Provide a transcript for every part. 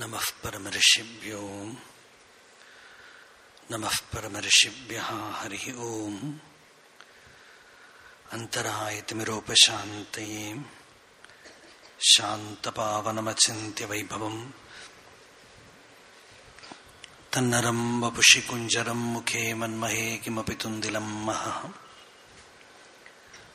नमः परमर्षिभ्यो नमः परमर्षिभ्यः हरिः ओम् अन्तरायतिमिरोपशान्तये शान्तपावनमचिन्त्यवैभवम् तन्नरम् वपुषि कुञ्जरम् मुखे मन्महे किमपि तुन्दिलम् महः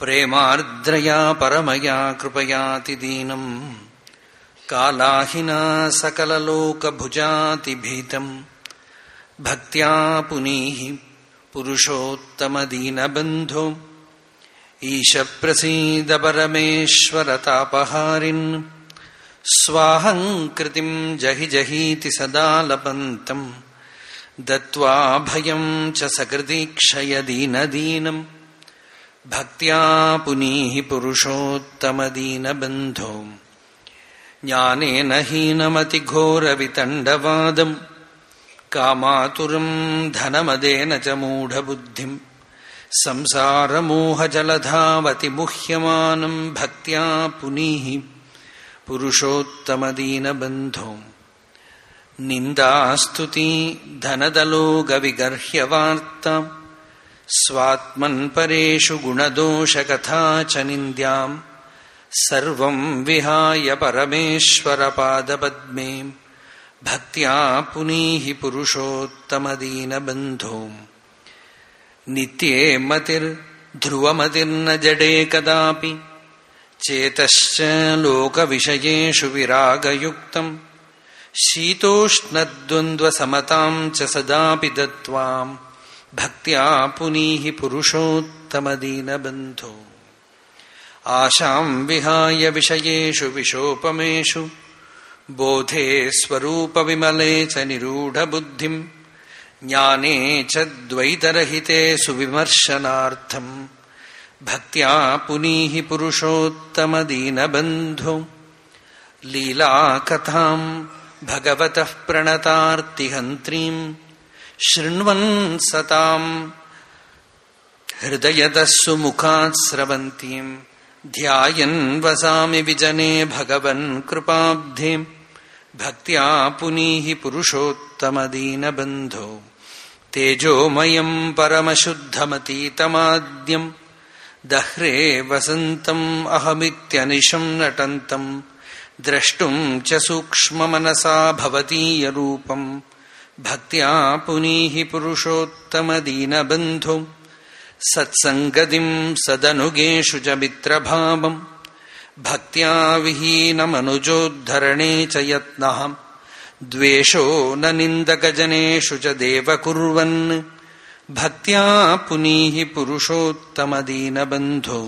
प्रेमार्द्रया परमया कृपयातिदीनम् कालाहिना सकललोकभुजातिभीतम् भक्त्या पुनीः पुरुषोत्तमदीनबन्धो ईशप्रसीद परमेश्वरतापहारिन् स्वाहङ्कृतिम् जहि जहीति सदा लपन्तम् दत्त्वा भयम् च सकृतीक्षयदीनदीनम् ഭക്യാ പുനീഹി പുരുഷോത്തമദീനബന്ധോ ജ്ഞാനേന ഹീനമതിഘോരവിതണ്ഡവാദം. കാമാതുരം ധനമദേന ച മൂഢബുദ്ധിം. സംസാരമോഹജലധാവതിമുഹ്യമാനം ഭക്യാ പുനീഹി പുരുഷോത്തമദീനബന്ധോ നിന്ദാസ്തുതി ധനദലോകവിഗർഹ്യവാർത്ത स्वात्मन्परेषु गुणदोषकथा च निन्द्याम् सर्वम् विहाय परमेश्वरपादपद्मे भक्त्या पुनीः पुरुषोत्तमदीनबन्धो नित्ये मतिर्ध्रुवमतिर्न जडे कदापि चेतश्च लोकविषयेषु विरागयुक्तम् शीतोष्णद्वन्द्वसमताम् च सदापि दत्त्वाम् भक्त्या पुनीः पुरुषोत्तमदीनबन्धो। आशाम् विहाय विषयेषु विशोपमेषु, बोधे स्वरूपविमले च निरूढबुद्धिम् ज्ञाने च द्वैतरहिते सुविमर्शनार्थम् भक्त्या पुनीः पुरुषोत्तमदीनबन्धो। लीलाकथाम् भगवतः प्रणतार्तिहन्त्रीम्। शृण्वन् सताम् हृदयतः सुमुखात् स्रवन्तीम्। ध्यायन् वसामि विजने भगवन् कृपाब्धे भक्त्या पुनीः पुरुषोत्तमदीनबन्धो। तेजोमयम् परमशुद्धमतीतमाद्यम्। दह्रे वसन्तम् अहमित्यनिशम् नटन्तम्। द्रष्टुम् च सूक्ष्ममनसा भवतीयरूपम्। भक्त्या पुनीः पुरुषोत्तमदीनबन्धो सत्सङ्गतिम् सदनुगेषु च मित्रभावम् भक्त्या विहीनमनुजोद्धरणे च यत्नः द्वेषो न निन्दकजनेषु च देव कुर्वन् भक्त्या पुनीः पुरुषोत्तमदीनबन्धो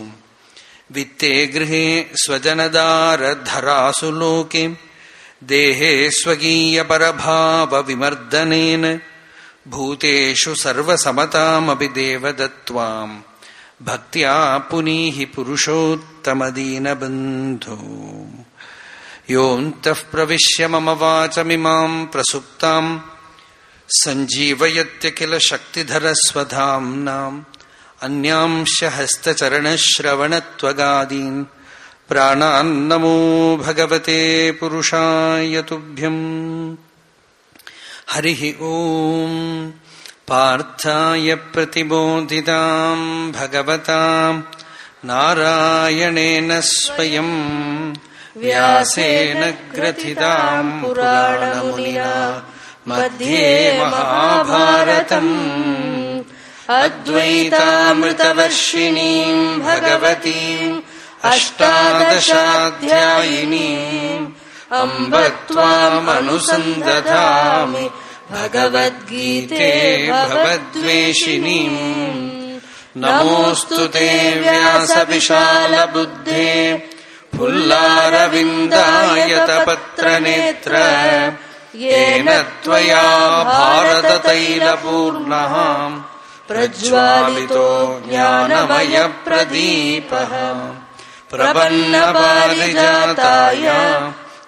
वित्ते गृहे स्वजनदारधरासु लोके देहे स्वकीयपरभावविमर्दनेन भूतेषु सर्वसमतामपि देवदत्त्वाम् भक्त्या पुनीः पुरुषोत्तमदीनबन्धो योऽन्तः प्रविश्य मम वाचमिमाम् प्रसुप्ताम् सञ्जीवयत्य किल शक्तिधरस्वधाम्नाम् अन्यांश हस्तचरणश्रवणत्वगादीन् प्राणान्नमो भगवते पुरुषाय तुभ्यम् हरिः ओम् पार्थाय प्रतिबोधिताम् भगवताम् नारायणेन स्वयम् व्यासेन ग्रथिताम् पुराणमुनिना मध्ये महाभारतम् अद्वैतामृतवर्षिणीम् भगवतीम् अष्टादशाध्यायिनीम् अम्ब त्वामनुसन्दधामि भगवद्गीते भवद्वेषिणीम् नमोऽस्तु ते व्यासविशालबुद्धे फुल्लारविन्दायतपत्रनेत्र येन त्वया भारततैलपूर्णः प्रज्वालितो ज्ञानमयप्रदीपः प्रपन्नपारिजाताय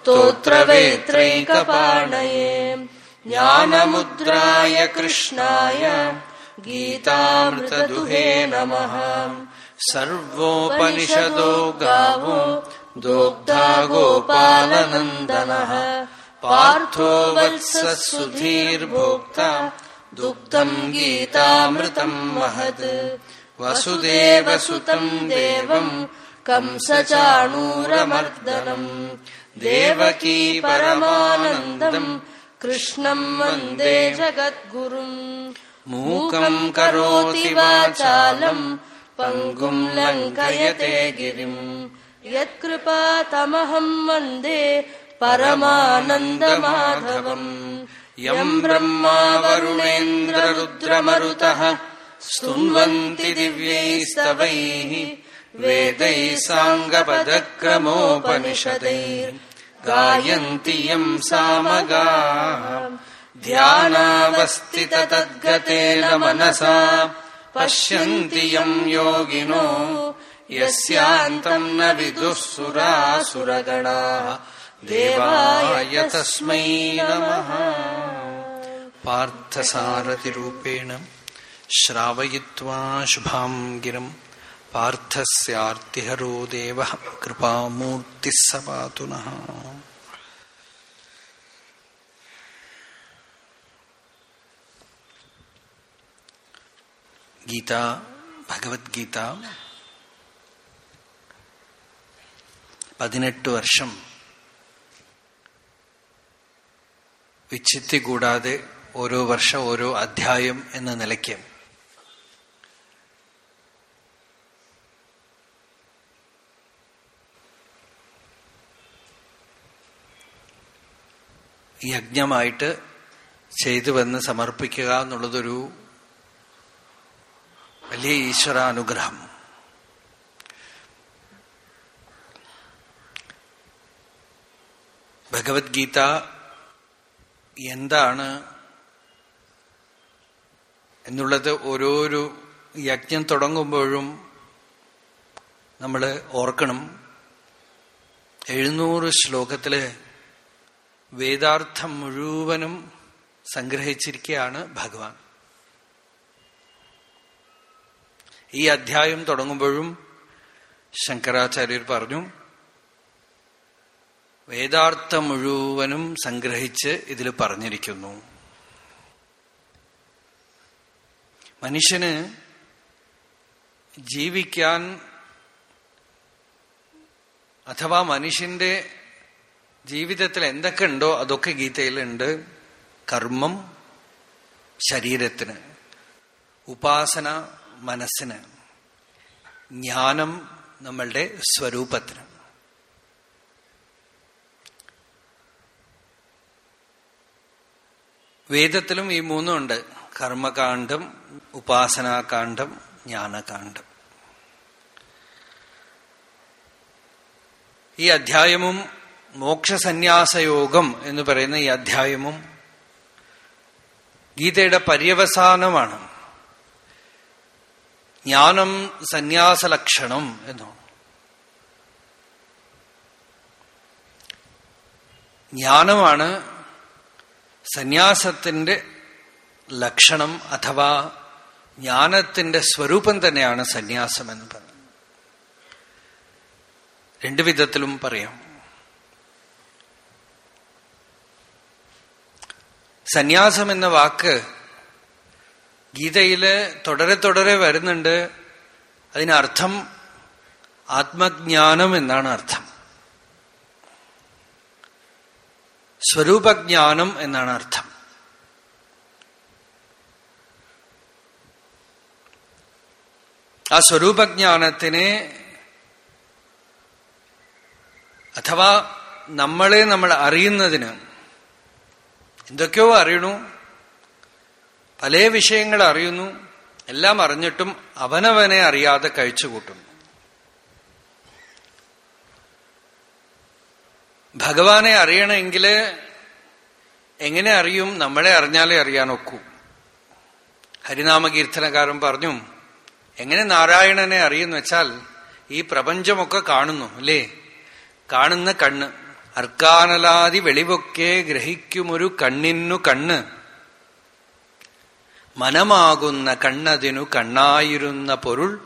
स्तोत्रवेत्रैकपाणये ज्ञानमुद्राय कृष्णाय गीतामृतदुहे नमः। सर्वोपनिषदो गावो दोग्धा गोपालनन्दनः। पार्थो वत्सः सुधीर्भोक्ता दुग्धम् गीतामृतम् महत्। वसुदेवसुतम् देवम् कंसचाणूरमर्दनम्। देवकी परमानन्दम्। कृष्णम् वन्दे जगद्गुरुम्। मूकम् करोति वाचालम्। पङ्गुम् लङ्कयते गिरिम्। यत्कृपातमहम् वन्दे परमानन्दमाधवम्। यम् ब्रह्मा वरुणेन्द्ररुद्रमरुतः। स्तुन्वन्ति दिव्यैस्तवैः वेदैः साङ्गपदक्रमोपनिषदैः गायन्ति यम् सामगाः ध्यानावस्थिततद्गतेन मनसा पश्यन्ति यम् योगिनो यस्यान्तम् न विदुः सुरासुरगणाः देवाय तस्मै नमः। पार्थसारथिरूपेण श्रावयित्वा शुभाम् गिरम् പാർത്ഥസ്യാർത്തിഹരോ ദേവ കൃപാമൂർത്തി സപാതുന ഗീത ഭഗവത്ഗീത പതിനെട്ട് വർഷം വിച്ഛിത്തി കൂടാതെ ഓരോ വർഷം ഓരോ അധ്യായം എന്ന നിലയ്ക്കും യജ്ഞമായിട്ട് ചെയ്തു വന്ന് സമർപ്പിക്കുക എന്നുള്ളതൊരു വലിയ ഈശ്വരാനുഗ്രഹം. ഭഗവത്ഗീത എന്താണ് എന്നുള്ളത് ഓരോരോ യജ്ഞം തുടങ്ങുമ്പോഴും നമ്മൾ ഓർക്കണം. എഴുന്നൂറ് ശ്ലോകത്തിൽ വേദാർത്ഥം മുഴുവനും സംഗ്രഹിച്ചിരിക്കുകയാണ് ഭഗവാൻ. ഈ അധ്യായം തുടങ്ങുമ്പോഴും ശങ്കരാചാര്യർ പറഞ്ഞു വേദാർത്ഥം മുഴുവനും സംഗ്രഹിച്ച് ഇതിൽ പറഞ്ഞിരിക്കുന്നു. മനുഷ്യന് ജീവിക്കാൻ അഥവാ മനുഷ്യന്റെ ജീവിതത്തിൽ എന്തൊക്കെ ഉണ്ടോ അതൊക്കെ ഗീതയിലുണ്ട്. കർമ്മം ശരീരത്തിന്. ഉപാസന മനസ്സിന്. ജ്ഞാനം നമ്മളുടെ സ്വരൂപത്തിന്. വേദത്തിലും ഈ മൂന്നും ഉണ്ട്. കർമ്മകാന്ഡം ഉപാസനാകാന്ഡം ജ്ഞാനകാന്ഡം. ഈ അധ്യായവും മോക്ഷസന്യാസയോഗം എന്ന് പറയുന്ന ഈ അധ്യായവും ഗീതയുടെ പര്യവസാനമാണ്. ജ്ഞാനം സന്യാസലക്ഷണം എന്നാണ് ജ്ഞാനമാണ് സന്യാസത്തിന്റെ ലക്ഷണം അഥവാ ജ്ഞാനത്തിന്റെ സ്വരൂപം തന്നെയാണ് സന്യാസം എന്ന് പറയുന്നത്. രണ്ടു വിധത്തിലും പറയാം. സന്യാസം എന്ന വാക്ക് ഗീതയിൽ തുടരെ തുടരെ വരുന്നുണ്ട്. അതിനർത്ഥം ആത്മജ്ഞാനം എന്നാണ് അർത്ഥം. സ്വരൂപജ്ഞാനം എന്നാണ് അർത്ഥം. ആ സ്വരൂപജ്ഞാനത്തിനെ അഥവാ നമ്മളെ നമ്മൾ അറിയുന്നതിന് എന്തൊക്കെയോ അറിയണു. പല വിഷയങ്ങൾ അറിയുന്നു. എല്ലാം അറിഞ്ഞിട്ടും അവനവനെ അറിയാതെ കഴിച്ചുകൂട്ടുന്നു ഭഗവാനെ അറിയണമെങ്കിൽ എങ്ങനെ അറിയും? നമ്മളെ അറിഞ്ഞാലേ അറിയാൻ അറിയാനൊക്കൂ. ഹരിനാമകീർത്തനകാരൻ പറഞ്ഞു എങ്ങനെ നാരായണനെ അറിയുന്നു വെച്ചാൽ ഈ പ്രപഞ്ചമൊക്കെ കാണുന്നു അല്ലേ? കാണുന്ന കണ്ണ്. അർക്കാനലാതി വെളിവൊക്കെ ഗ്രഹിക്കുമൊരു കണ്ണിന്നു കണ്ണ്. മനമാകുന്ന കണ്ണതിനു കണ്ണായിരുന്ന പൊരുൾ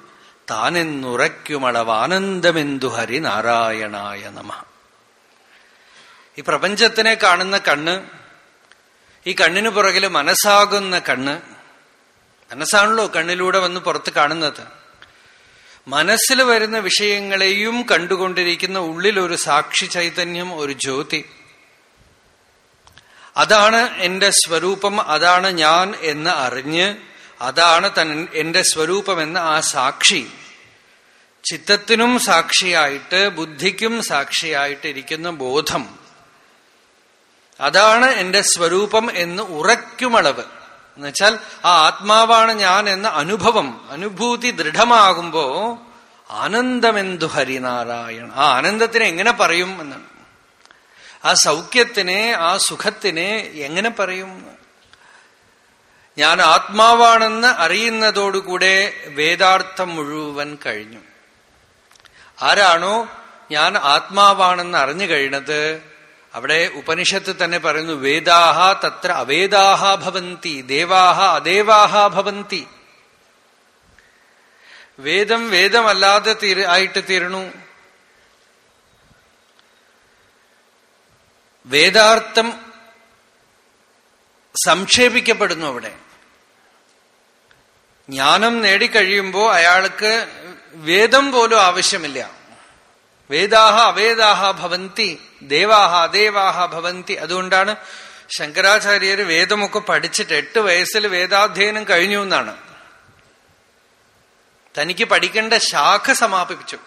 താനെന്നുറയ്ക്കുമളവാനന്ദമെന്തു ഹരി നാരായണായ നമ. ഈ പ്രപഞ്ചത്തിനെ കാണുന്ന കണ്ണ് ഈ കണ്ണിനു പുറകിൽ മനസ്സാകുന്ന കണ്ണ് മനസ്സാണല്ലോ കണ്ണിലൂടെ വന്ന് പുറത്ത് കാണുന്നത്. മനസ്സിൽ വരുന്ന വിഷയങ്ങളെയും കണ്ടുകൊണ്ടിരിക്കുന്ന ഉള്ളിൽ ഒരു സാക്ഷി ചൈതന്യം ഒരു ജ്യോതി. അതാണ് എന്റെ സ്വരൂപം അതാണ് ഞാൻ എന്ന് അറിഞ്ഞ് അതാണ് തൻ എന്റെ സ്വരൂപമെന്ന ആ സാക്ഷി. ചിത്തത്തിനും സാക്ഷിയായിട്ട് ബുദ്ധിക്കും സാക്ഷിയായിട്ട് ഇരിക്കുന്ന ബോധം. അതാണ് എന്റെ സ്വരൂപം എന്ന് ഉറയ്ക്കുമളവ്. എന്നുവെച്ചാൽ ആ ആത്മാവാണ് ഞാൻ എന്ന അനുഭവം അനുഭൂതി ദൃഢമാകുമ്പോ ആനന്ദമെന്തു ഹരിനാരായണ ആ ആനന്ദത്തിനെ എങ്ങനെ പറയും എന്നാണ് ആ സൗഖ്യത്തിനെ ആ സുഖത്തിനെ എങ്ങനെ പറയും? ഞാൻ ആത്മാവാണെന്ന് അറിയുന്നതോടുകൂടെ വേദാർത്ഥം മുഴുവൻ കഴിഞ്ഞു. ആരാണോ ഞാൻ ആത്മാവാണെന്ന് അറിഞ്ഞു കഴിഞ്ഞത് അവിടെ ഉപനിഷത്ത് തന്നെ പറയുന്നു വേദാഹ തത്ര അവേദാഹ ഭവന്തി ദേവാഹ അദേവാഹ ഭവന്തി. വേദം വേദമല്ലാതെ ആയിട്ട് തീരണു. വേദാർത്ഥം സംക്ഷേപിക്കപ്പെടുന്നു അവിടെ. ജ്ഞാനം നേടിക്കഴിയുമ്പോൾ അയാൾക്ക് വേദം പോലും ആവശ്യമില്ല. വേദാഹ അവേദാഹ ഭവന്തി ദേവാഹ അദേവാഹ ഭവന്തി. അതുകൊണ്ടാണ് ശങ്കരാചാര്യര് വേദമൊക്കെ പഠിച്ചിട്ട് എട്ട് വയസ്സിൽ വേദാധ്യയനം കഴിഞ്ഞു എന്നാണ്. തനിക്ക് പഠിക്കേണ്ട ശാഖ സമാപിപ്പിച്ചു.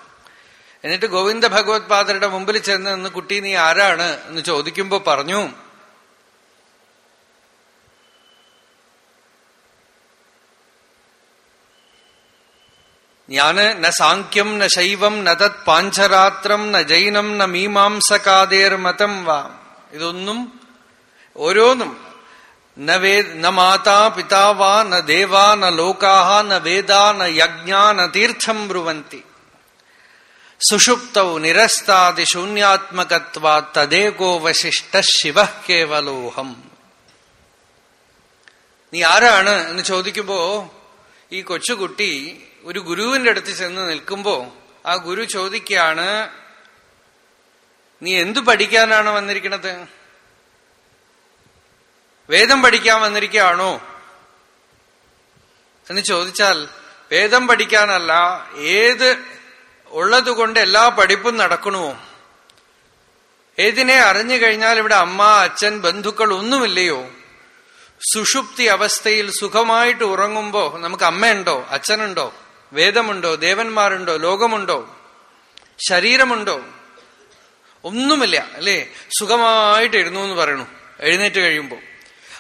എന്നിട്ട് ഗോവിന്ദ ഭഗവത്പാദരുടെ മുമ്പിൽ ചെന്ന് നിന്ന് കുട്ടി നീ ആരാണ്? എന്ന് ചോദിക്കുമ്പോൾ പറഞ്ഞു ഞാൻ ന സാഖ്യം ന ശൈവം ന തത് പാഞ്ചരാത്രം ന ജൈനം ന മീമാംസകാതേർ മതം വാ. ഇതൊന്നും ഓരോന്നും. ന വേ ന മാതാ പിതാവാ ന ദേവാ ന ലോകാഹ ന വേദാ ന യജ്ഞാ ന തീർത്ഥം ബ്രുവന്തി. സുഷുപ്തൗ നിരസ്താതി ശൂന്യാത്മകത്വാ തദേകോ വശിഷ്ട ശിവ കേവലോഹം. നീ ആരാണ് എന്ന് ചോദിക്കുമ്പോ ഈ കൊച്ചുകുട്ടി ഒരു ഗുരുവിന്റെ അടുത്ത് ചെന്ന് നിൽക്കുമ്പോ ആ ഗുരു ചോദിക്കുകയാണ് നീ എന്തു പഠിക്കാനാണ് വന്നിരിക്കുന്നത് വേദം പഠിക്കാൻ വന്നിരിക്കുകയാണോ എന്ന് ചോദിച്ചാൽ വേദം പഠിക്കാനല്ല ഏത് ഉള്ളതുകൊണ്ട് എല്ലാ പഠിപ്പും നടക്കണമോ ഏതിനെ അറിഞ്ഞു കഴിഞ്ഞാൽ ഇവിടെ അമ്മ അച്ഛൻ ബന്ധുക്കൾ ഒന്നുമില്ലയോ? സുഷുപ്തി അവസ്ഥയിൽ സുഖമായിട്ട് ഉറങ്ങുമ്പോ നമുക്ക് അമ്മയുണ്ടോ അച്ഛനുണ്ടോ? വേദമുണ്ടോ? ദേവന്മാരുണ്ടോ? ലോകമുണ്ടോ? ശരീരമുണ്ടോ? ഒന്നുമില്ല അല്ലേ? സുഖമായിട്ടിരുന്നു എന്ന് പറയണു എഴുന്നേറ്റ് കഴിയുമ്പോൾ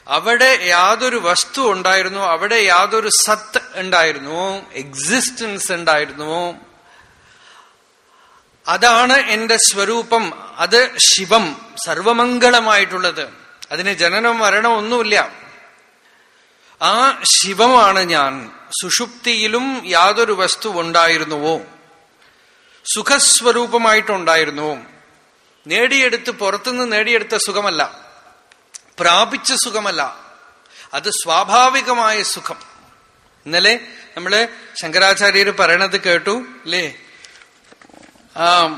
അവിടെ യാതൊരു വസ്തു ഉണ്ടായിരുന്നു അവിടെ യാതൊരു സത്ത് ഉണ്ടായിരുന്നു എക്സിസ്റ്റൻസ് ഉണ്ടായിരുന്നു. അതാണ് എന്റെ സ്വരൂപം അത് ശിവം സർവമംഗളമായിട്ടുള്ളത്. അതിന് ജനനം മരണം ഒന്നുമില്ല. ആ ശിവമാണ് ഞാൻ. സുഷുപ്തിയിലും യാതൊരു വസ്തു ഉണ്ടായിരുന്നുവോ സുഖസ്വരൂപമായിട്ടുണ്ടായിരുന്നുവോ? നേടിയെടുത്ത് പുറത്തുനിന്ന് നേടിയെടുത്ത സുഖമല്ല. പ്രാപിച്ച സുഖമല്ല. അത് സ്വാഭാവികമായ സുഖം. ഇന്നലെ നമ്മൾ ശങ്കരാചാര്യർ പറയണത് കേട്ടു അല്ലേ? ആ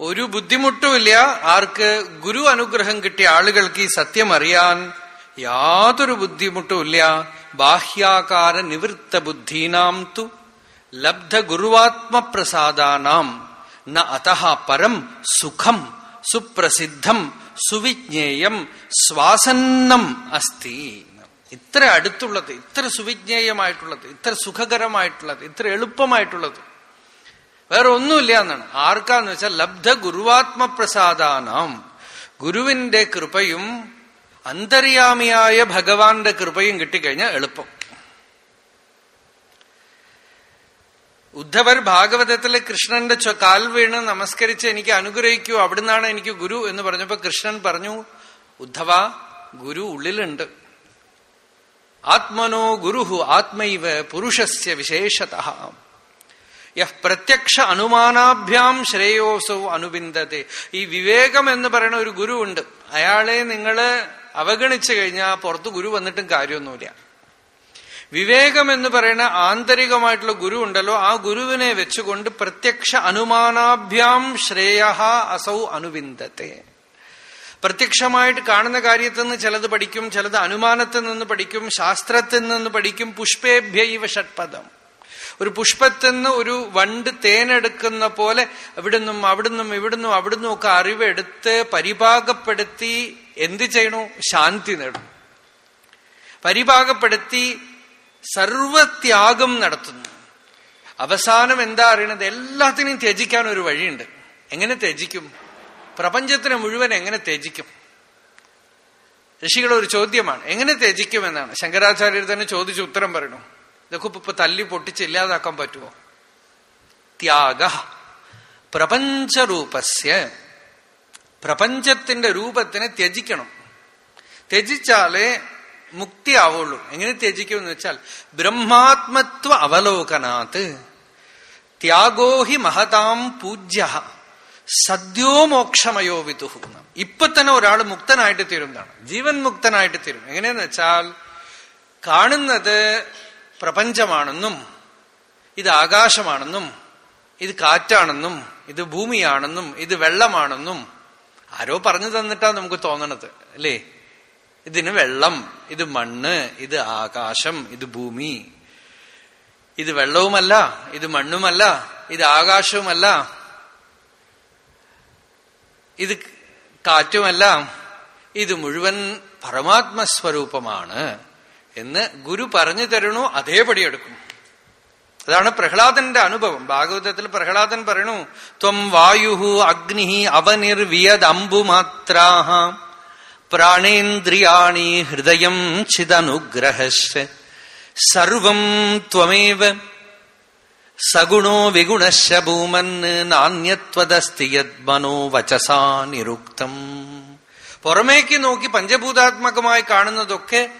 ഒരു ബുദ്ധിമുട്ടുമില്ല. ആർക്ക് ഗുരു അനുഗ്രഹം കിട്ടിയ ആളുകൾക്ക് ഈ സത്യം അറിയാൻ യാതൊരു ബുദ്ധിമുട്ടുമില്ല. ബാഹ്യാകാര നിവൃത്ത ബുദ്ധീനാം തു ലബ്ധ ഗുരുവാത്മപ്രസാദാനാം. ന അതഹ പരം സുഖം സുപ്രസിദ്ധം സുവിജ്ഞേയം സ്വാസന്നം അസ്തി. ഇത്ര അടുത്തുള്ളത് ഇത്ര സുവിജ്ഞേയമായിട്ടുള്ളത് ഇത്ര സുഖകരമായിട്ടുള്ളത് ഇത്ര എളുപ്പമായിട്ടുള്ളത്. വേറെ ഒന്നുമില്ല എന്നാണ്. ആർക്കാന്ന് വെച്ചാൽ ലബ്ധ ഗുരുവാത്മപ്രസാദാനാം. ഗുരുവിന്റെ കൃപയും അന്തര്യാമിയായ ഭഗവാന്റെ കൃപയും കിട്ടിക്കഴിഞ്ഞാൽ എളുപ്പം. ഉദ്ധവർ ഭാഗവതത്തിലെ കൃഷ്ണന്റെ കാൽ വീണ് നമസ്കരിച്ച് എനിക്ക് അനുഗ്രഹിക്കൂ അവിടുന്നാണ് എനിക്ക് ഗുരു എന്ന് പറഞ്ഞപ്പോ കൃഷ്ണൻ പറഞ്ഞു ഉദ്ധവ ഗുരു ഉള്ളിലുണ്ട്. ആത്മനോ ഗുരുഹു ആത്മൈവ പുരുഷസ്യ വിശേഷത യഹ് പ്രത്യക്ഷ അനുമാനാഭ്യാം ശ്രേയോസോ അനുബിന്ദത്തെ. ഈ വിവേകം എന്ന് പറയുന്ന ഒരു ഗുരു ഉണ്ട്. അയാളെ നിങ്ങൾ അവഗണിച്ചു കഴിഞ്ഞാൽ പുറത്ത് ഗുരു വന്നിട്ടും കാര്യമൊന്നുമില്ല. വിവേകം എന്ന് പറയുന്ന ആന്തരികമായിട്ടുള്ള ഗുരു ഉണ്ടല്ലോ ആ ഗുരുവിനെ വെച്ചുകൊണ്ട് പ്രത്യക്ഷ അനുമാനാഭ്യാം ശ്രേയ അസൗ അനുവിന്ദത്തെ. പ്രത്യക്ഷമായിട്ട് കാണുന്ന കാര്യത്തിൽ നിന്ന് ചിലത് പഠിക്കും ചിലത് അനുമാനത്തിൽ നിന്ന് പഠിക്കും ശാസ്ത്രത്തിൽ നിന്ന് പഠിക്കും പുഷ്പേഭ്യൈവ ഷഡ്പദം. ഒരു പുഷ്പത്തിൽ നിന്ന് ഒരു വണ്ട് തേനെടുക്കുന്ന പോലെ ഇവിടുന്നും അവിടുന്നും ഇവിടുന്നും അവിടുന്നും ഒക്കെ അറിവെടുത്ത് പരിപാകപ്പെടുത്തി എന്ത് ചെയ്യണു? ശാന്തി നേടും. പരിപാകപ്പെടുത്തി സർവത്യാഗം നടത്തുന്നു. അവസാനം എന്താ അറിയണത്? എല്ലാത്തിനെയും ത്യജിക്കാൻ ഒരു വഴിയുണ്ട്. എങ്ങനെ ത്യജിക്കും? പ്രപഞ്ചത്തിനെ മുഴുവൻ എങ്ങനെ ത്യജിക്കും? ഋഷികളുടെ ഒരു ചോദ്യമാണ്. എങ്ങനെ ത്യജിക്കും എന്നാണ് ശങ്കരാചാര്യർ തന്നെ ചോദിച്ച് ഉത്തരം പറയണു. ഇതൊക്കെ ഇപ്പൊ തല്ലി പൊട്ടിച്ച് ഇല്ലാതാക്കാൻ പറ്റുമോ ത്യാഗ. പ്രപഞ്ചരൂപസ്യ. പ്രപഞ്ചത്തിന്റെ രൂപത്തിനെ ത്യജിക്കണം. ത്യജിച്ചാലേ മുക്തി ആവുള്ളൂ എങ്ങനെ ത്യജിക്കും എന്ന് വെച്ചാൽ ബ്രഹ്മാത്മത്വ അവലോകനാത്ത് ത്യാഗോഹി മഹതാം പൂജ്യ സദ്യോ മോക്ഷമയോ വിതുഹു ഇപ്പൊ തന്നെ ഒരാൾ മുക്തനായിട്ട് തീരുന്നതാണ്. ജീവൻ മുക്തനായിട്ട് തീരും എങ്ങനെയെന്ന് വെച്ചാൽ കാണുന്നത് പ്രപഞ്ചമാണെന്നും ഇത് ആകാശമാണെന്നും ഇത് കാറ്റാണെന്നും ഇത് ഭൂമിയാണെന്നും ഇത് വെള്ളമാണെന്നും ആരോ പറഞ്ഞു തന്നിട്ടാ നമുക്ക് തോന്നണത് അല്ലേ? ഇതിന് വെള്ളം ഇത് മണ്ണ് ഇത് ആകാശം ഇത് ഭൂമി. ഇത് വെള്ളവുമല്ല ഇത് മണ്ണുമല്ല ഇത് ആകാശവുമല്ല. ഇത് കാറ്റുമല്ല ഇത് മുഴുവൻ പരമാത്മസ്വരൂപമാണ് എന്ന് ഗുരു പറഞ്ഞു തരണു അതേപടി എടുക്കും. അതാണ് പ്രഹ്ലാദന്റെ അനുഭവം. ഭാഗവതത്തിൽ പ്രഹ്ലാദൻ പറയണു ത്വം വായു അഗ്നി അവനിർവിയത് അമ്പുമാത്രാഹ പ്രാണേന്ദ്രിയാണി ഹൃദയം ചിദനുഗ്രഹശ്ച സർവം ത്വമേവ സഗുണോ വിഗുണശ്ച ഭൂമൻ നാണ്യത്വദസ്തി യദ്മനോ വചസാ നിരുക്തം. പുറമേക്ക് നോക്കി പഞ്ചഭൂതാത്മകമായി കാണുന്നതൊക്കെ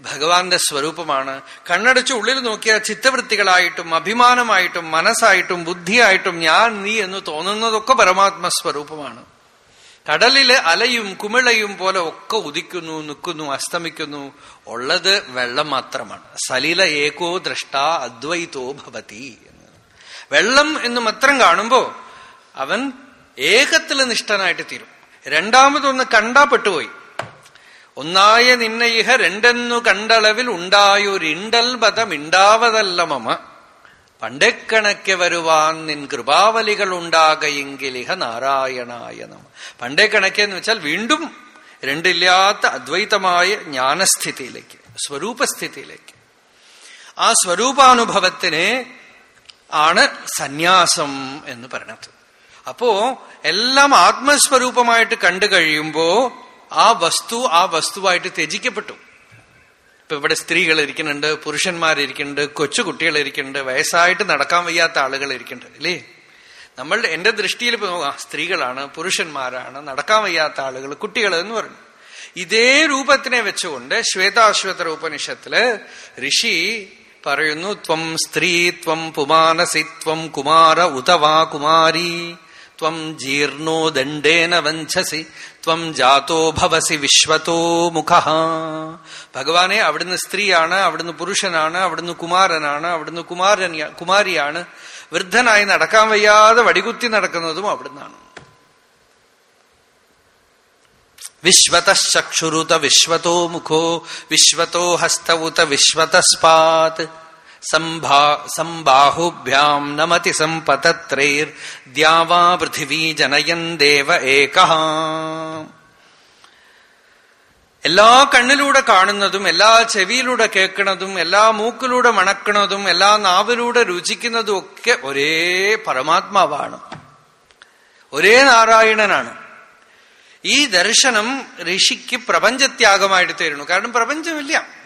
ഭഗവാന്റെ സ്വരൂപമാണ്. കണ്ണടച്ച് ഉള്ളിൽ നോക്കിയാൽ ചിത്തവൃത്തികളായിട്ടും അഭിമാനമായിട്ടും മനസ്സായിട്ടും ബുദ്ധിയായിട്ടും ഞാൻ നീ എന്ന് തോന്നുന്നതൊക്കെ പരമാത്മ സ്വരൂപമാണ് കടലിൽ അലയും കുമിളയും പോലെ ഒക്കെ ഉദിക്കുന്നു നിൽക്കുന്നു അസ്തമിക്കുന്നു. ഉള്ളത് വെള്ളം മാത്രമാണ്. സലില ഏകോ ദ്രഷ്ട അദ്വൈതോ ഭവതി വെള്ളം എന്ന് മാത്രം കാണുമ്പോ അവൻ ഏകത്തിൽ നിഷ്ഠനായിട്ട് തീരും. രണ്ടാമതൊന്ന് കണ്ടാ പെട്ടുപോയി. ഒന്നായ നിന്നെ ഇഹ രണ്ടെന്നു കണ്ടളവിൽ ഉണ്ടായൊരിണ്ടൽ ബതമിണ്ടാവതല്ല മമ. പണ്ടേക്കണക്കെ വരുവാൻ നിൻ കൃപാവലികൾ ഉണ്ടാകയെങ്കിൽ ഇഹ നാരായണായ നമ. പണ്ടേ കണക്കെന്ന് വെച്ചാൽ വീണ്ടും രണ്ടില്ലാത്ത അദ്വൈതമായ ജ്ഞാനസ്ഥിതിയിലേക്ക് സ്വരൂപസ്ഥിതിയിലേക്ക്. ആ സ്വരൂപാനുഭവത്തിനെ ആണ് സന്യാസം എന്ന് പറയണത് അപ്പോ എല്ലാം ആത്മസ്വരൂപമായിട്ട് കണ്ടു കഴിയുമ്പോ ആ വസ്തു ആ വസ്തുവായിട്ട് ത്യജിക്കപ്പെട്ടു. ഇപ്പൊ ഇവിടെ സ്ത്രീകൾ ഇരിക്കുന്നുണ്ട് പുരുഷന്മാരിക്കുന്നുണ്ട് കൊച്ചുകുട്ടികൾ ഇരിക്കുന്നുണ്ട് വയസ്സായിട്ട് നടക്കാൻ വയ്യാത്ത ആളുകൾ ഇരിക്കുന്നുണ്ട് അല്ലേ? നമ്മളുടെ എന്റെ ദൃഷ്ടിയിൽ സ്ത്രീകളാണ് പുരുഷന്മാരാണ് നടക്കാൻ വയ്യാത്ത ആളുകൾ കുട്ടികൾ എന്ന് പറഞ്ഞു. ഇതേ രൂപത്തിനെ വെച്ചുകൊണ്ട് ശ്വേതാശ്വതര ഉപനിഷത്തിൽ ഋഷി പറയുന്നു ത്വം സ്ത്രീ ത്വം പുമാനസി ത്വം കുമാര ഉതവാ കുമാരി ത്വം ജീർണോ ദണ്ഡേന വഞ്ചസി ത്വം ജാതോ ഭവസി വിശ്വത്തോ മുഖ. ഭഗവാനെ അവിടുന്ന് സ്ത്രീയാണ് അവിടുന്ന് പുരുഷനാണ് അവിടുന്ന് കുമാരനാണ് അവിടുന്ന് കുമാരൻ കുമാരിയാണ്. വൃദ്ധനായി നടക്കാൻ വയ്യാതെ വടികുത്തി നടക്കുന്നതും അവിടുന്നാണ്. വിശ്വതശ്ചക്ഷുരുത വിശ്വത്തോ മുഖോ വിശ്വത്തോ ഹസ്തവുത വിശ്വതസ്പാത്. സംബാഹുഭ്യാം നമതി സമ്പതത്രൈർ ദ്യാവാ പൃഥിവീ ജനയൻ ദേവ ഏക. എല്ലാ കണ്ണിലൂടെ കാണുന്നതും എല്ലാ ചെവിയിലൂടെ കേൾക്കുന്നതും എല്ലാ മൂക്കിലൂടെ മണക്കുന്നതും എല്ലാ നാവിലൂടെ രുചിക്കുന്നതും ഒക്കെ ഒരേ പരമാത്മാവാണ്. ഒരേ നാരായണനാണ്. ഈ ദർശനം ഋഷിക്ക് പ്രപഞ്ചത്യാഗമായിട്ട് തരുന്നു. കാരണം പ്രപഞ്ചമില്ല.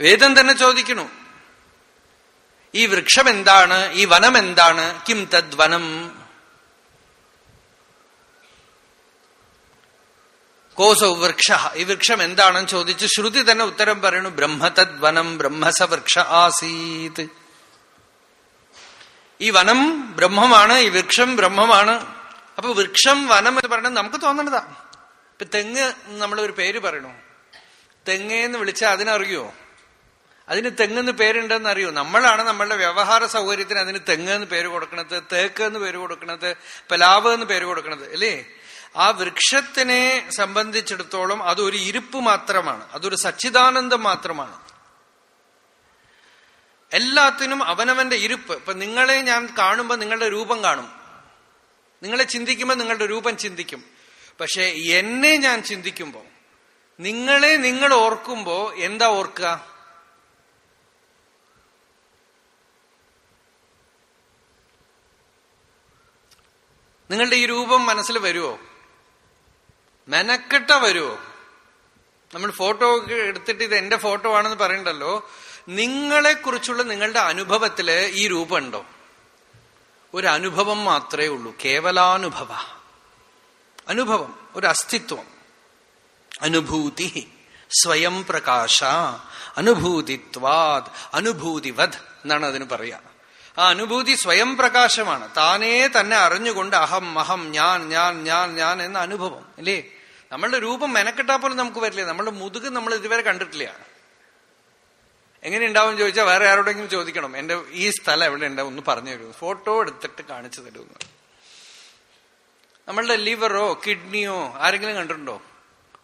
വേദം തന്നെ ചോദിക്കണു. ഈ വൃക്ഷം എന്താണ് ഈ വനം എന്താണ് കിം തദ്വനം കോസോ വൃക്ഷ. ഈ വൃക്ഷം എന്താണെന്ന് ചോദിച്ച് ശ്രുതി തന്നെ ഉത്തരം പറയണു. ബ്രഹ്മതദ് വനം ബ്രഹ്മസ വൃക്ഷ ആസീത്. ഈ വനം ബ്രഹ്മമാണ് ഈ വൃക്ഷം ബ്രഹ്മമാണ്. അപ്പൊ വൃക്ഷം വനം എന്ന് പറയുന്നത് നമുക്ക് തോന്നണതാ. ഇപ്പൊ തെങ്ങ് നമ്മളൊരു പേര് പറയണു. തെങ്ങേന്ന് വിളിച്ചാൽ അതിനറിയോ? അതിന് തെങ്ങെന്ന് പേരുണ്ടെന്ന് അറിയൂ? നമ്മളാണ് നമ്മളുടെ വ്യവഹാര സൗകര്യത്തിന് അതിന് തെങ്ങ് എന്ന് പേര് കൊടുക്കണത് തേക്ക് എന്ന് പേര് കൊടുക്കണത് പലാവ് എന്ന് പേര് കൊടുക്കണത് അല്ലേ? ആ വൃക്ഷത്തിനെ സംബന്ധിച്ചിടത്തോളം അതൊരു ഇരുപ്പ് മാത്രമാണ് അതൊരു സച്ചിദാനന്ദം മാത്രമാണ്. എല്ലാത്തിനും അവനവന്റെ ഇരുപ്പ്. ഇപ്പൊ നിങ്ങളെ ഞാൻ കാണുമ്പോൾ നിങ്ങളുടെ രൂപം കാണും. നിങ്ങളെ ചിന്തിക്കുമ്പോൾ നിങ്ങളുടെ രൂപം ചിന്തിക്കും. പക്ഷെ എന്നെ ഞാൻ ചിന്തിക്കുമ്പോൾ നിങ്ങളെ നിങ്ങൾ ഓർക്കുമ്പോൾ എന്താ ഓർക്കുക? നിങ്ങളുടെ ഈ രൂപം മനസ്സിൽ വരുമോ മെനക്കെട്ട വരുമോ നമ്മൾ ഫോട്ടോ എടുത്തിട്ട് ഇത് എന്റെ ഫോട്ടോ ആണെന്ന് പറയണ്ടല്ലോ? നിങ്ങളെ കുറിച്ചുള്ള നിങ്ങളുടെ അനുഭവത്തിൽ ഈ രൂപമുണ്ടോ? ഒരു അനുഭവം മാത്രമേ ഉള്ളൂ. കേവലാനുഭവ. അനുഭവം ഒരു അസ്തിത്വം. അനുഭൂതി സ്വയം പ്രകാശ അനുഭൂതിത്വാദ് അനുഭൂതിവത് എന്നാണ് അതിന് പറയാ. ആ അനുഭൂതി സ്വയം പ്രകാശമാണ്. താനേ തന്നെ അറിഞ്ഞുകൊണ്ട് അഹം അഹം ഞാൻ ഞാൻ ഞാൻ ഞാൻ എന്ന അനുഭവം. അല്ലേ? നമ്മളുടെ രൂപം മെനക്കെട്ടാ പോലും നമുക്ക് വരില്ല. നമ്മളുടെ മുതുക് നമ്മൾ ഇതുവരെ കണ്ടിട്ടില്ല. എങ്ങനെ ഉണ്ടാവും ചോദിച്ചാൽ വേറെ ആരോടെങ്കിലും ചോദിക്കണം. എന്റെ ഈ സ്ഥലം എവിടെ ഉണ്ടാവും ഒന്ന് പറഞ്ഞു തരൂ. ഫോട്ടോ എടുത്തിട്ട് കാണിച്ചു തരുമെന്ന് നമ്മളുടെ ലിവറോ കിഡ്നിയോ ആരെങ്കിലും കണ്ടിട്ടുണ്ടോ?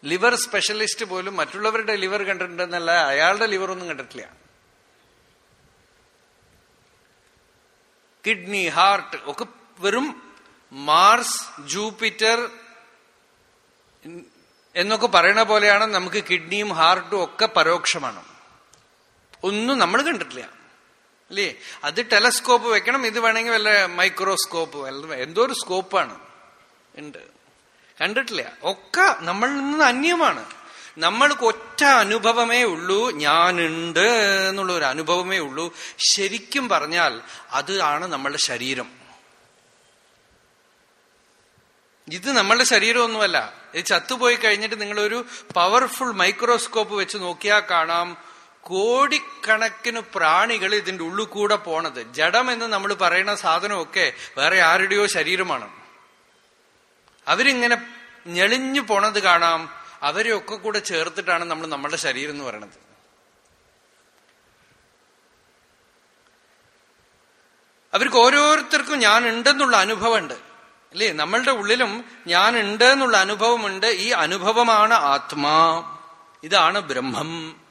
ലിവർ സ്പെഷ്യലിസ്റ്റ് പോലും മറ്റുള്ളവരുടെ ലിവർ കണ്ടിട്ടുണ്ടെന്നല്ല അയാളുടെ ലിവർ ഒന്നും കണ്ടിട്ടില്ല. കിഡ്നി ഹാർട്ട് ഒക്കെ വെറും മാർസ് ജൂപ്പിറ്റർ എന്നൊക്കെ പറയണ പോലെയാണ് നമുക്ക് കിഡ്നിയും ഹാർട്ടും ഒക്കെ പരോക്ഷമാണ്. ഒന്നും നമ്മൾ കണ്ടിട്ടില്ല. അല്ലേ? അത് ടെലസ്കോപ്പ് വെക്കണം ഇത് വേണമെങ്കിൽ വല്ല മൈക്രോസ്കോപ്പ് എന്തോ ഒരു സ്കോപ്പാണ്. ഉണ്ട്. കണ്ടിട്ടില്ല. ഒക്കെ നമ്മളിൽ നിന്ന് അന്യമാണ്. നമ്മൾക്ക് ഒറ്റ അനുഭവമേ ഉള്ളൂ ഞാനുണ്ട് എന്നുള്ള ഒരു അനുഭവമേ ഉള്ളൂ. ശരിക്കും പറഞ്ഞാൽ അതാണ് നമ്മളുടെ ശരീരം. ഇത് നമ്മളുടെ ശരീരമൊന്നുമല്ല. ഇത് ചത്തുപോയി കഴിഞ്ഞിട്ട് നിങ്ങളൊരു പവർഫുൾ മൈക്രോസ്കോപ്പ് വെച്ച് നോക്കിയാൽ കാണാം കോടിക്കണക്കിന് പ്രാണികൾ ഇതിന്റെ ഉള്ളിൽ കൂടെ പോണത്. ജഡം എന്ന് നമ്മൾ പറയുന്ന സാധനമൊക്കെ വേറെ ആരുടെയോ ശരീരമാണ്. അവരിങ്ങനെ ഞെളിഞ്ഞു പോണത് കാണാം. അവരെയൊക്കെ കൂടെ ചേർത്തിട്ടാണ് നമ്മൾ നമ്മുടെ ശരീരം എന്ന് പറയണത്. അവർക്ക് ഓരോരുത്തർക്കും ഞാൻ ഉണ്ടെന്നുള്ള അനുഭവമുണ്ട്. അല്ലേ? നമ്മളുടെ ഉള്ളിലും ഞാൻ ഉണ്ട് എന്നുള്ള അനുഭവമുണ്ട്. ഈ അനുഭവമാണ് ആത്മാ. ഇതാണ് ബ്രഹ്മം.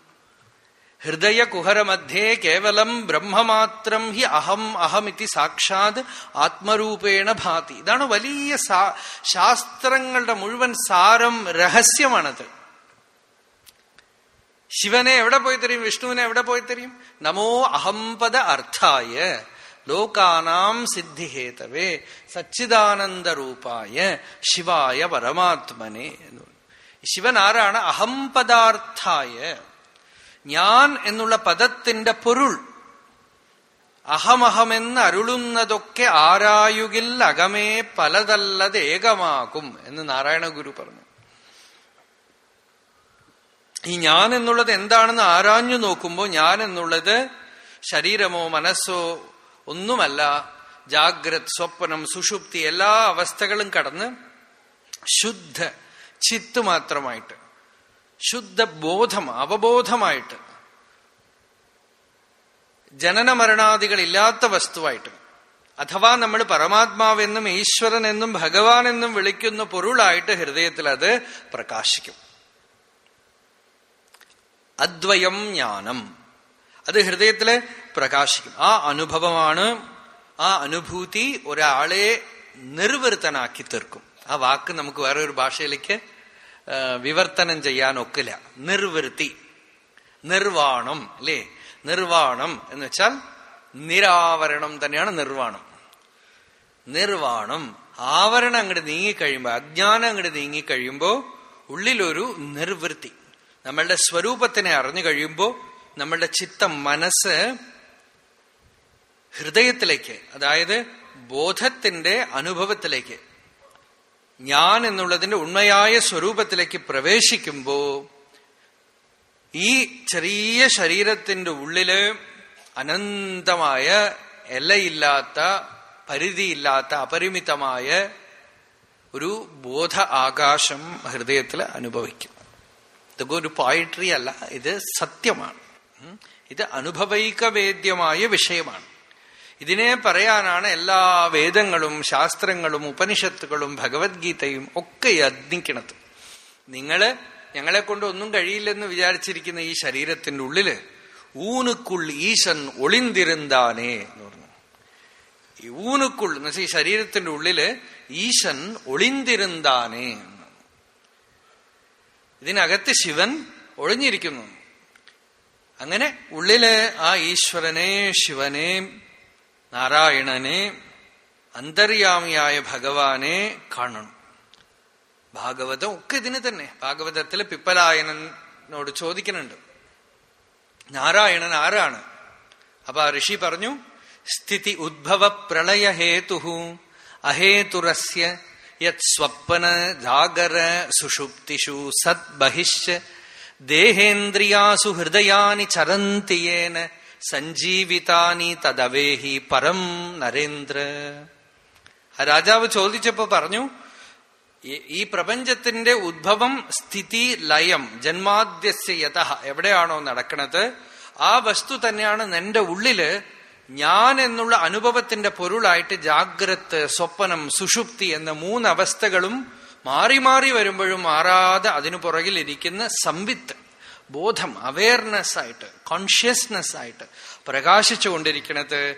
ഹൃദയ കുഹരമധ്യേ കേവലം ബ്രഹ്മമാത്രം ഹി അഹം അഹമിതി സാക്ഷാത് ആത്മരൂപേണ ഭാതി. ഇതാണ് വലിയ ശാസ്ത്രങ്ങളുടെ മുഴുവൻ സാരം രഹസ്യമാണത്. ശിവനെ എവിടെ പോയി തരും വിഷ്ണുവിനെ എവിടെ പോയി തരും നമോ അഹംപദ അർത്ഥായ ലോകാനാം സിദ്ധിഹേതവേ സച്ചിദാനന്ദരൂപായ ശിവായ പരമാത്മനെ ശിവൻ ആരാണ് അഹംപദാർത്ഥായ ഞാൻ എന്നുള്ള പദത്തിന്റെ പൊരുൾ. അഹമഹമെന്ന് അരുളുന്നതൊക്കെ ആരായുകിൽ അകമേ പലതല്ലത് ഏകമാകും എന്ന് നാരായണ ഗുരു പറഞ്ഞു. ഈ ഞാൻ എന്നുള്ളത് എന്താണെന്ന് ആരാഞ്ഞു നോക്കുമ്പോൾ ഞാൻ എന്നുള്ളത് ശരീരമോ മനസ്സോ ഒന്നുമല്ല. ജാഗ്രത് സ്വപ്നം സുഷുപ്തി എല്ലാ അവസ്ഥകളും കടന്ന് ശുദ്ധ ചിത്ത് മാത്രമായിട്ട്. ശുദ്ധ ബോധം അവബോധമായിട്ട്. ജനന മരണാദികളില്ലാത്ത വസ്തുവായിട്ട് അഥവാ നമ്മൾ പരമാത്മാവെന്നും ഈശ്വരൻ എന്നും ഭഗവാൻ എന്നും വിളിക്കുന്ന പൊരുളായിട്ട് ഹൃദയത്തിൽ അത് പ്രകാശിക്കും. അദ്വയം ജ്ഞാനം. അത് ഹൃദയത്തിൽ പ്രകാശിക്കും. ആ അനുഭവമാണ് ആ അനുഭൂതി ഒരാളെ നിർവൃത്തനാക്കി തീർക്കും. ആ വാക്ക് നമുക്ക് വേറെ ഒരു ഭാഷയിലേക്ക് വിവർത്തനം ചെയ്യാൻ ഒക്കില്ല. നിർവൃത്തി. നിർവാണം അല്ലേ? നിർവാണം എന്ന് വെച്ചാൽ നിരാവരണം തന്നെയാണ് നിർവാണം. നിർവാണം ആവരണം അങ്ങോട്ട് നീങ്ങിക്കഴിയുമ്പോ അജ്ഞാനം അങ്ങോട്ട് നീങ്ങിക്കഴിയുമ്പോ ഉള്ളിലൊരു നിർവൃത്തി. നമ്മളുടെ സ്വരൂപത്തിനെ അറിഞ്ഞു കഴിയുമ്പോ നമ്മളുടെ ചിത്തം മനസ്സ് ഹൃദയത്തിലേക്ക് അതായത് ബോധത്തിന്റെ അനുഭവത്തിലേക്ക് ഞാൻ എന്നുള്ളതിന്റെ ഉണ്മയായ സ്വരൂപത്തിലേക്ക് പ്രവേശിക്കുമ്പോ ഈ ചെറിയ ശരീരത്തിന്റെ ഉള്ളിൽ അനന്തമായ എല്ലയില്ലാത്ത പരിധിയില്ലാത്ത അപരിമിതമായ ഒരു ബോധ ആകാശം ഹൃദയത്തിൽ അനുഭവിക്കും. ഇതൊക്കെ ഒരു പോയിട്രി അല്ല ഇത് സത്യമാണ്. ഇത് അനുഭവൈകവേദ്യമായ വിഷയമാണ്. ഇതിനെ പറയാനാണ് എല്ലാ വേദങ്ങളും ശാസ്ത്രങ്ങളും ഉപനിഷത്തുകളും ഭഗവത്ഗീതയും ഒക്കെ യത്നിക്കണത് നിങ്ങൾ ഞങ്ങളെ കൊണ്ട് ഒന്നും കഴിയില്ലെന്ന് വിചാരിച്ചിരിക്കുന്ന ഈ ശരീരത്തിന്റെ ഉള്ളിൽ ഊനുക്കുൾ ഈശൻ ഒളിന്തിരുന്താനേ എന്ന് പറഞ്ഞു. ഈ ഊനുക്കുൾ എന്ന് വെച്ചാൽ ഈ ശരീരത്തിന്റെ ഉള്ളിൽ ഈശൻ ഒളിന്തിരുന്താനേ ഇതിനകത്ത് ശിവൻ ഒളിഞ്ഞിരിക്കുന്നു. അങ്ങനെ ഉള്ളിൽ ആ ഈശ്വരനെ ശിവനെ നാരായണനെ അന്തര്യാമിയായ ഭഗവാനെ കാണണം. ഭാഗവതം ഒക്കെ ഇതിന് തന്നെ. ഭാഗവതത്തിൽ പിപ്പലായനോട് ചോദിക്കുന്നുണ്ട്. നാരായണൻ ആരാണ്? അപ്പൊ ഋഷി പറഞ്ഞു സ്ഥിതി ഉദ്ഭവ പ്രളയ ഹേതു അഹേതുരസ്യ യത് സ്വപ്ന ജാഗര സുഷുപ്തിഷു സത് ബഹിഷ് ദേഹേന്ദ്രിയാസു ഹൃദയാനി ചരന്തിയേന സഞ്ജീവിതാനി തദവേഹി പരം നരേന്ദ്ര. രാജാവ് ചോദിച്ചപ്പോ പറഞ്ഞു ഈ പ്രപഞ്ചത്തിന്റെ ഉദ്ഭവം സ്ഥിതി ലയം ജന്മാദ്യസ്യ യഥ എവിടെയാണോ നടക്കുന്നത് ആ വസ്തു തന്നെയാണ് നിന്റെ ഉള്ളിൽ. ഞാൻ എന്നുള്ള അനുഭവത്തിന്റെ പൊരുളായിട്ട് ജാഗ്രത് സ്വപ്നം സുഷുപ്തി എന്ന മൂന്നവസ്ഥകളും മാറി മാറി വരുമ്പോഴും മാറാതെ അതിനു പുറകിൽ ഇരിക്കുന്ന സംവിത്ത്. ബോധം അവയർനെസ് ആയിട്ട് കോൺഷ്യസ്നെസ് ആയിട്ട് പ്രകാശിച്ചു കൊണ്ടിരിക്കണത്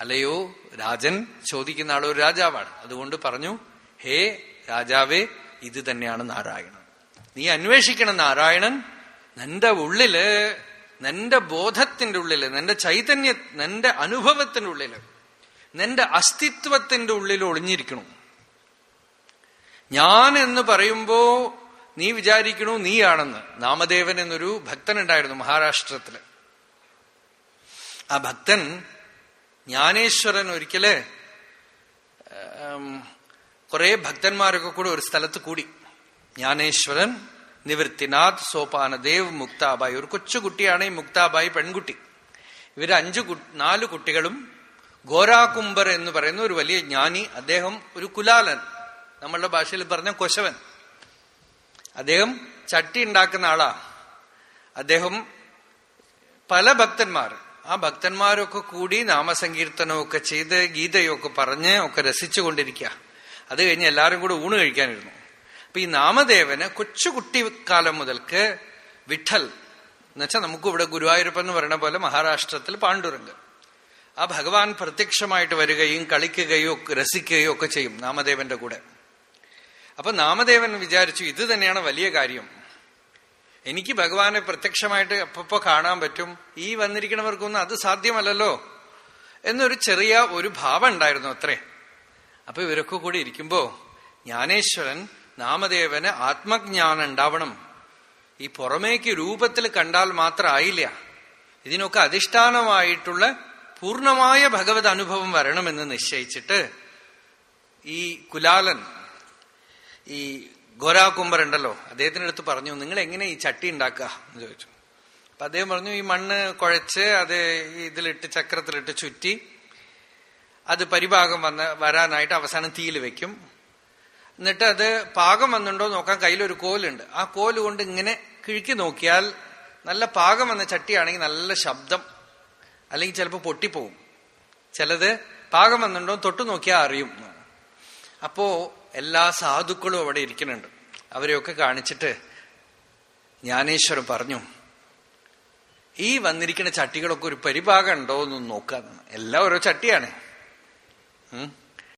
അല്ലയോ? രാജൻ ചോദിക്കുന്ന ആളൊരു രാജാവാണ്. അതുകൊണ്ട് പറഞ്ഞു ഹേ രാജാവേ ഇത് തന്നെയാണ് നാരായണൻ. നീ അന്വേഷിക്കണം നാരായണൻ നിന്റെ ഉള്ളിൽ നിന്റെ ബോധത്തിന്റെ ഉള്ളിൽ നിന്റെ ചൈതന്യ നിന്റെ അനുഭവത്തിന്റെ ഉള്ളിൽ നിന്റെ അസ്തിത്വത്തിന്റെ ഉള്ളിൽ ഒളിഞ്ഞിരിക്കണു. ഞാൻ എന്ന് പറയുമ്പോ നീ വിചാരിക്കണു നീയാണെന്ന്. നാമദേവൻ എന്നൊരു ഭക്തൻ ഉണ്ടായിരുന്നു മഹാരാഷ്ട്രത്തിൽ. ആ ഭക്തൻ ജ്ഞാനേശ്വരൻ ഒരിക്കൽ കുറെ ഭക്തന്മാരൊക്കെ കൂടെ ഒരു സ്ഥലത്ത് കൂടി. ജ്ഞാനേശ്വരൻ നിവൃത്തിനാഥ് സോപാനദേവ് മുക്താബായി. ഒരു കൊച്ചുകുട്ടിയാണ് ഈ മുക്താബായി പെൺകുട്ടി. ഇവർ അഞ്ചു നാല് കുട്ടികളും ഗോരാകുംബർ എന്ന് പറയുന്ന ഒരു വലിയ ജ്ഞാനി അദ്ദേഹം ഒരു കുലാലൻ. നമ്മളുടെ ഭാഷയിൽ പറഞ്ഞ കൊശവൻ. അദ്ദേഹം ചട്ടി ഉണ്ടാക്കുന്ന ആളാ. അദ്ദേഹം പല ഭക്തന്മാർ. ആ ഭക്തന്മാരൊക്കെ കൂടി നാമസങ്കീർത്തനമൊക്കെ ചെയ്ത് ഗീതയൊക്കെ പറഞ്ഞ് ഒക്കെ രസിച്ചുകൊണ്ടിരിക്കുക അത് കഴിഞ്ഞ് എല്ലാവരും കൂടെ ഊണ് കഴിക്കാനിരുന്നു. അപ്പൊ ഈ നാമദേവന് കൊച്ചു കുട്ടിക്കാലം മുതൽക്ക് വിഠൽ എന്നുവെച്ചാൽ നമുക്ക് ഇവിടെ ഗുരുവായൂരപ്പൻ എന്ന് പറയുന്ന പോലെ മഹാരാഷ്ട്രത്തിൽ പാണ്ഡുരംഗ്. ആ ഭഗവാൻ പ്രത്യക്ഷമായിട്ട് വരികയും കളിക്കുകയോ രസിക്കുകയോ ഒക്കെ ചെയ്യും നാമദേവന്റെ കൂടെ. അപ്പൊ നാമദേവൻ വിചാരിച്ചു ഇത് തന്നെയാണ് വലിയ കാര്യം. എനിക്ക് ഭഗവാനെ പ്രത്യക്ഷമായിട്ട് അപ്പപ്പോ കാണാൻ പറ്റും? ഈ വന്നിരിക്കണവർക്കൊന്നും അത് സാധ്യമല്ലല്ലോ? എന്നൊരു ചെറിയ ഒരു ഭാവം ഉണ്ടായിരുന്നു അത്രേ. അപ്പൊ ഇവരൊക്കെ കൂടി ഇരിക്കുമ്പോ ജ്ഞാനേശ്വരൻ നാമദേവന് ആത്മജ്ഞാനം ഉണ്ടാവണം. ഈ പുറമേക്ക് രൂപത്തിൽ കണ്ടാൽ മാത്രം ആയില്ല. ഇതിനൊക്കെ അധിഷ്ഠാനമായിട്ടുള്ള പൂർണമായ ഭഗവത് അനുഭവം വരണമെന്ന് നിശ്ചയിച്ചിട്ട് ഈ കുലാലൻ ഈ ഗോരാകുംബർ ഉണ്ടല്ലോ അദ്ദേഹത്തിന്റെ അടുത്ത് പറഞ്ഞു നിങ്ങൾ എങ്ങനെ ഈ ചട്ടി ഉണ്ടാക്കുക? എന്ന് ചോദിച്ചു. അപ്പൊ അദ്ദേഹം പറഞ്ഞു ഈ മണ്ണ് കുഴച്ച് അത് ഇതിലിട്ട് ചക്രത്തിലിട്ട് ചുറ്റി അത് പരിഭാഗം വന്ന് വരാനായിട്ട് അവസാനം തീയിൽ വെക്കും. എന്നിട്ട് അത് പാകം വന്നുണ്ടോ നോക്കാൻ കയ്യിലൊരു കോലുണ്ട്. ആ കോൽ കൊണ്ട് ഇങ്ങനെ കിഴുക്കി നോക്കിയാൽ നല്ല പാകം വന്ന ചട്ടിയാണെങ്കിൽ നല്ല ശബ്ദം അല്ലെങ്കിൽ ചിലപ്പോൾ പൊട്ടിപ്പോവും. ചിലത് പാകം വന്നുണ്ടോ തൊട്ടു നോക്കിയാൽ അറിയും. അപ്പോ എല്ലാ സാധുക്കളും അവിടെ ഇരിക്കുന്നുണ്ട്. അവരെയൊക്കെ കാണിച്ചിട്ട് ജ്ഞാനേശ്വരൻ പറഞ്ഞു ഈ വന്നിരിക്കുന്ന ചട്ടികളൊക്കെ ഒരു പരിഭാഗം ഉണ്ടോ എന്ന് നോക്കാന്നാണ് എല്ലാം ഓരോ ചട്ടിയാണ്.